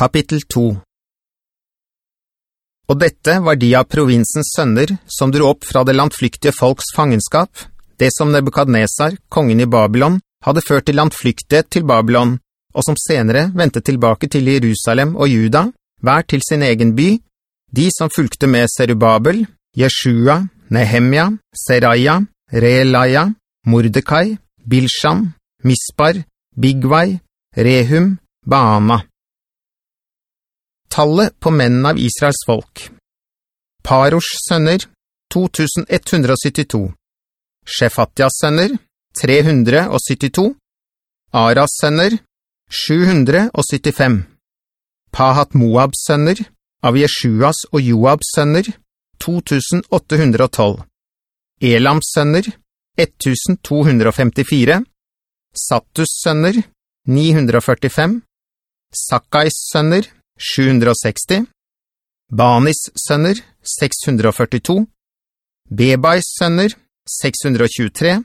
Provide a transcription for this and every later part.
Kapittel 2 Og dette var de av provinsens sønner som dro opp fra det landflyktige folks fangenskap, det som Nebukadnesar, kongen i Babylon, hadde ført til landflyktighet til Babylon, og som senere ventet tilbake til Jerusalem og Juda, hver til sin egen by, de som fulgte med Serubabel, Jeshua, Nehemia, Seraya, Reelaya, Mordecai, Bilsham, Mispar, Bigvai, Rehum, Baana. Tallet på mennene av Israels folk. Paros sønner, 2172. Shefatias sønner, 372. Aras sønner, 775. Pahat Moabs sønner, av Jeshuas og Joabs sønner, 2812. Elams sønner, 1254. Sattus sønner, 945. Sakkais sønner, 760. Banis sønner, 642. Bebais sønner, 623.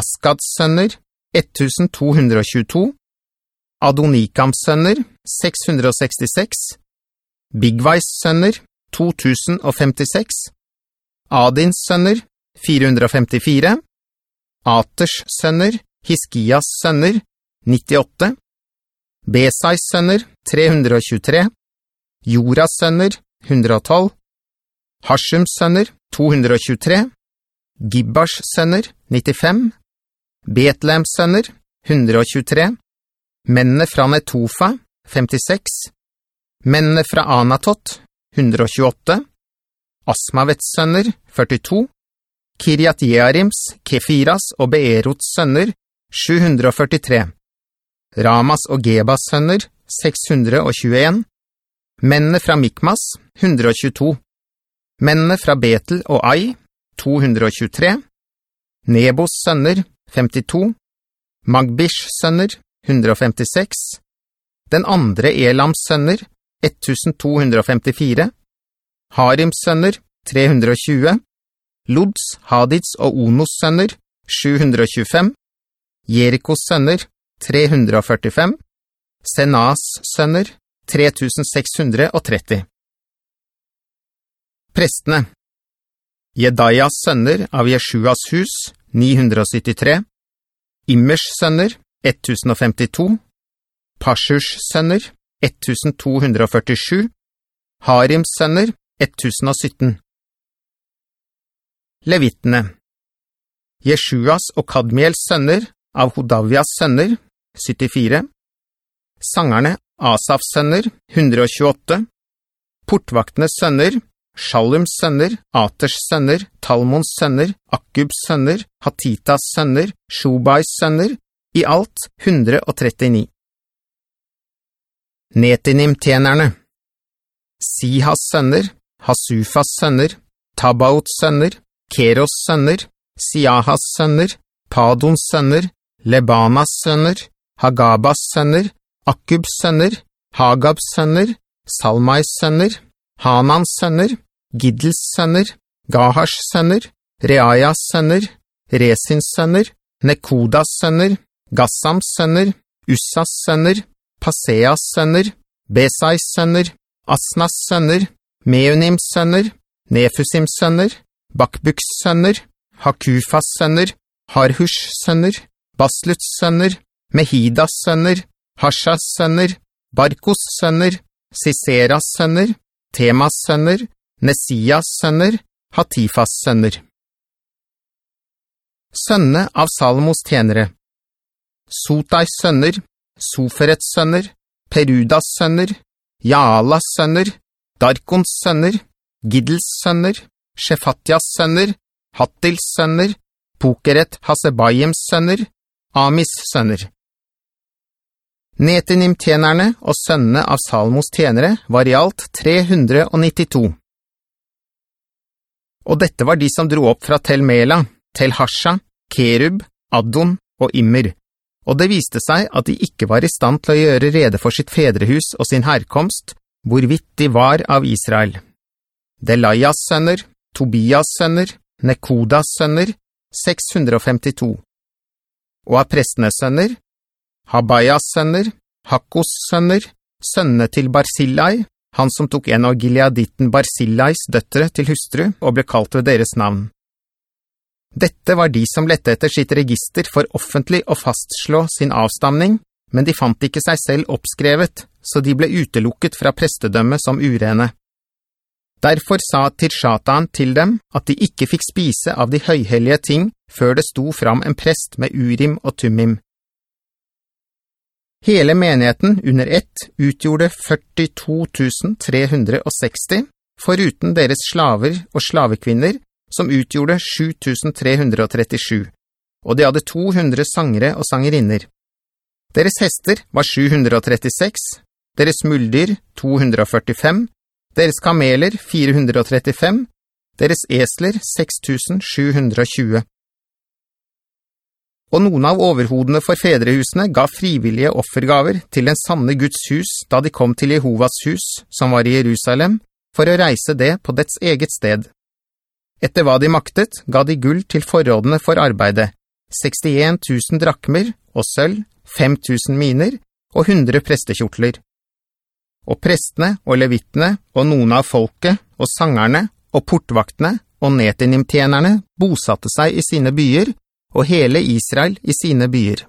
Askads sønner, 1222. Adonikams sønner, 666. Bigvais sønner, 2056. Adins sønner, 454. Aters sønner, Hiskias sønner, 98. Besais sønner, 323. Joras sønner, 112. Harsums sønner, 223. Gibbars sønner, 95. Betlehems sønner, 123. Mennene fra Netofa, 56. Mennene fra Anatot, 128. Asmavets sønner, 42. Kiryat Jearims, Kefiras og Beerots sønner, 743. Ramas og Gebas sønner, 621. Mennene fra Mikmas, 122. Mennene fra Betel og Ai, 223. Nebos sønner, 52. Magbish sønner, 156. Den andre Elams sønner, 1254. Harims sønner, 320. Lods, Hadids og Onos sønner, 725. Jerikos sønner, 345. Senas sønner, 3630. Prestene Jedaias sønner av Jeshuas hus, 973. Immers sønner, 1052. Pashurs sønner, 1247. Harims sønner, 1017. Levittene Jeshuas og Kadmiels sønner av Hodavias sønner, 74. Sangerne, Asafs sønner, 128. portvaktenes sønner, Shalums sønner, Aters sønner, Talmons sønner, Akkubs sønner, Hatitas sønner, Shobais sønner, i alt 139. Netinim-tjenerne Sihas sønner, Hasufas sønner, Tabaots sønner, Keros sønner, Siahas sønner, Padons sønner, Lebanas sønner, Hagabas sønner, Akubs sønner, Hagabs sønner, Salmais sønner, Hanans sønner, Giddels sønner, Gahars sønner, Reayas sønner, Resins sønner, Nekodas sønner, Gassams sønner, Ussas sønner, Paseas sønner, Besais sønner, Asnas sønner, Meunims sønner, Nefusims sønner, Bakbuks sønner, Hakufas sønner, Harhush sønner, Basluts sønner, Mehidas sønner, Hashas sønner, Barkos sønner, Siseras sønner, Temas sønner, Nesias sønner, Hatifas sønner. Sønne av Salomos tjenere Sotais sønner, Soferets sønner, Perudas sønner, Jaalas sønner, Darkons sønner, Giddels sønner, Shefatyas sønner, Hattils sønner, Pokeret Hasebayims sønner, Amis sønner. Netinim-tjenerne og sønnene av Salmos tjenere var i alt 392. Og dette var de som dro opp fra Tel Mela, Tel Hasha, Kerub, Addon og Immer. Og det viste seg at de ikke var i stand til å gjøre rede for sitt fedrehus og sin herkomst, hvorvidt de var av Israel. Delaias sønner, Tobias sønner, Nekodas sønner, 652. Og av prestenes sønner, Habayas sønner, Hakkos sønner, sønne til Barsillai, han som tok en av Gileaditten Barsillais døttere til hustru og ble kalt ved deres navn. Dette var de som lette etter sitt register for offentlig å fastslå sin avstamning, men de fant ikke seg selv oppskrevet, så de ble utelukket fra prestedømme som urene. Derfor sa Tirshatan til dem at de ikke fikk spise av de høyhellige ting før det sto fram en prest med Urim og Tumim. Hele menigheten under ett utgjorde 42 360, foruten deres slaver og slavekvinner, som utgjorde 7337, og de hadde 200 sangere og sangerinner. Deres hester var 736, deres muldyr 245, deres kameler 435, deres esler 6720. Og noen av overhodene for fedrehusene ga frivillige offergaver til den sanne Guds hus da de kom til Jehovas hus, som var i Jerusalem, for å reise det på dets eget sted. Etter hva de maktet, ga de gull til forrådene for arbeidet, 61 000 drakmer og sølv, 5 000 miner og 100 prestekjortler. Og prestene og levittene og noen av folket og sangerne og portvaktene og netinimtjenerne bosatte seg i sine byer, og hele Israel i sine byer.